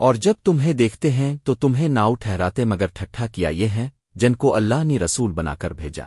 اور جب تمہیں دیکھتے ہیں تو تمہیں ناؤ ٹھہراتے مگر ٹھٹھا کیا یہ ہیں جن کو اللہ نے رسول بنا کر بھیجا۔